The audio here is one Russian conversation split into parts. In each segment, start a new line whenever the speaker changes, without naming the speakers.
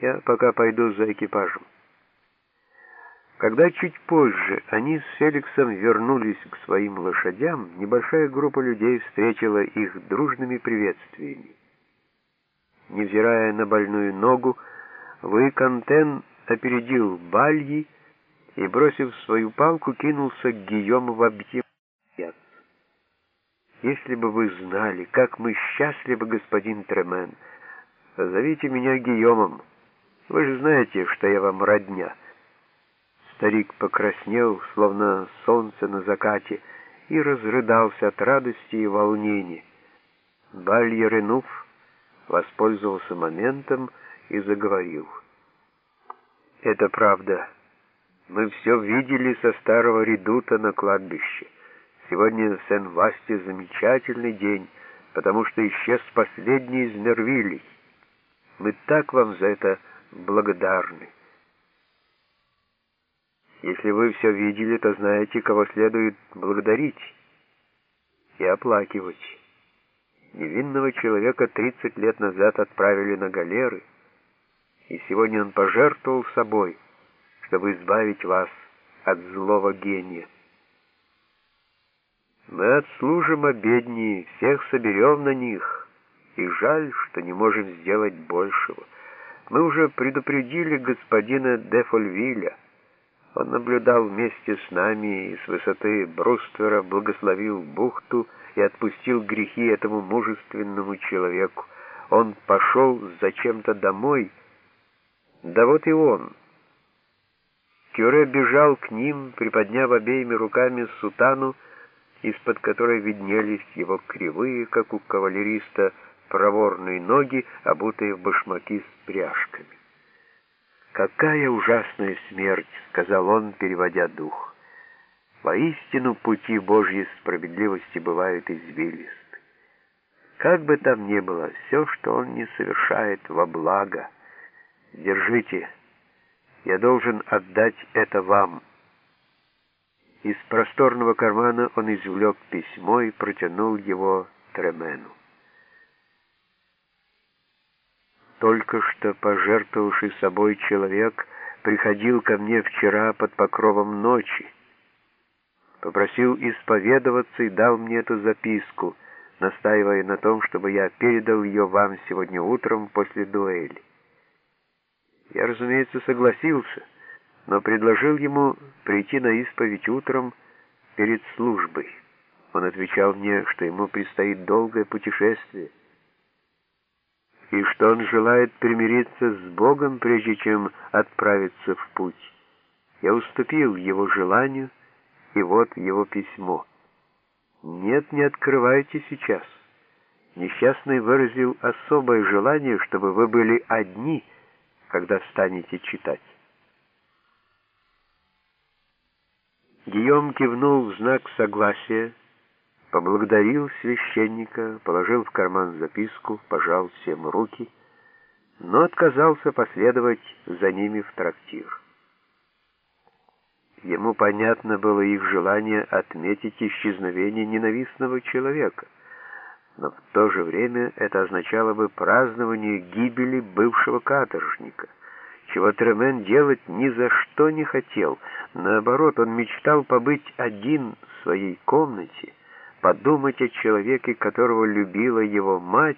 Я пока пойду за экипажем. Когда чуть позже они с Феликсом вернулись к своим лошадям, небольшая группа людей встретила их дружными приветствиями. Невзирая на больную ногу, Вуикантен опередил Бальи и, бросив свою палку, кинулся к Гийому в объятия. «Если бы вы знали, как мы счастливы, господин Тремен, зовите меня Гийомом. Вы же знаете, что я вам родня». Старик покраснел, словно солнце на закате, и разрыдался от радости и волнения. Бальеренуф воспользовался моментом и заговорил. «Это правда. Мы все видели со старого редута на кладбище. Сегодня в Сен-Васте замечательный день, потому что исчез последний из Мервилей. Мы так вам за это благодарны». Если вы все видели, то знаете, кого следует благодарить и оплакивать. Невинного человека 30 лет назад отправили на галеры, и сегодня он пожертвовал собой, чтобы избавить вас от злого гения. Мы отслужим обедни, всех соберем на них, и жаль, что не можем сделать большего. Мы уже предупредили господина де Фольвиля, он наблюдал вместе с нами и с высоты бруствера благословил бухту и отпустил грехи этому мужественному человеку. Он пошел зачем-то домой, да вот и он. Кюре бежал к ним, приподняв обеими руками сутану, из-под которой виднелись его кривые, как у кавалериста, проворные ноги, обутые в башмаки с пряжками. «Какая ужасная смерть!» — сказал он, переводя дух. «Воистину пути Божьей справедливости бывают извилисты. Как бы там ни было, все, что он не совершает во благо, держите, я должен отдать это вам». Из просторного кармана он извлек письмо и протянул его Тремену. Только что пожертвовавший собой человек приходил ко мне вчера под покровом ночи, попросил исповедоваться и дал мне эту записку, настаивая на том, чтобы я передал ее вам сегодня утром после дуэли. Я, разумеется, согласился, но предложил ему прийти на исповедь утром перед службой. Он отвечал мне, что ему предстоит долгое путешествие, и что он желает примириться с Богом, прежде чем отправиться в путь. Я уступил его желанию, и вот его письмо. «Нет, не открывайте сейчас». Несчастный выразил особое желание, чтобы вы были одни, когда станете читать. Гийом кивнул в знак согласия, поблагодарил священника, положил в карман записку, пожал всем руки, но отказался последовать за ними в трактир. Ему понятно было их желание отметить исчезновение ненавистного человека, но в то же время это означало бы празднование гибели бывшего каторжника, чего Тремен делать ни за что не хотел. Наоборот, он мечтал побыть один в своей комнате, подумать о человеке, которого любила его мать,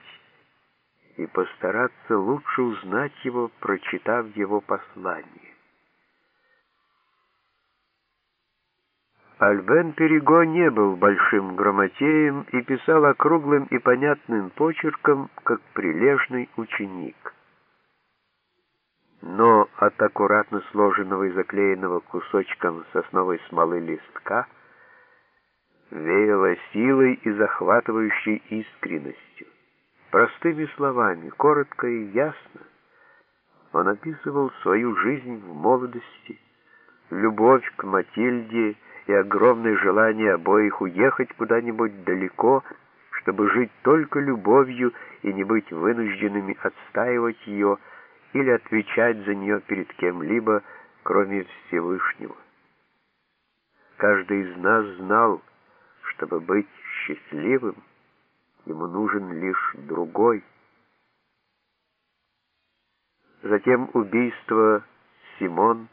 и постараться лучше узнать его, прочитав его послание. Альбен Перего не был большим грамотеем и писал округлым и понятным почерком, как прилежный ученик. Но от аккуратно сложенного и заклеенного кусочком сосновой смолы листка — веяло силой и захватывающей искренностью. Простыми словами, коротко и ясно, он описывал свою жизнь в молодости, любовь к Матильде и огромное желание обоих уехать куда-нибудь далеко, чтобы жить только любовью и не быть вынужденными отстаивать ее или отвечать за нее перед кем-либо, кроме Всевышнего. Каждый из нас знал, чтобы быть счастливым, ему нужен лишь другой. затем убийство Симон,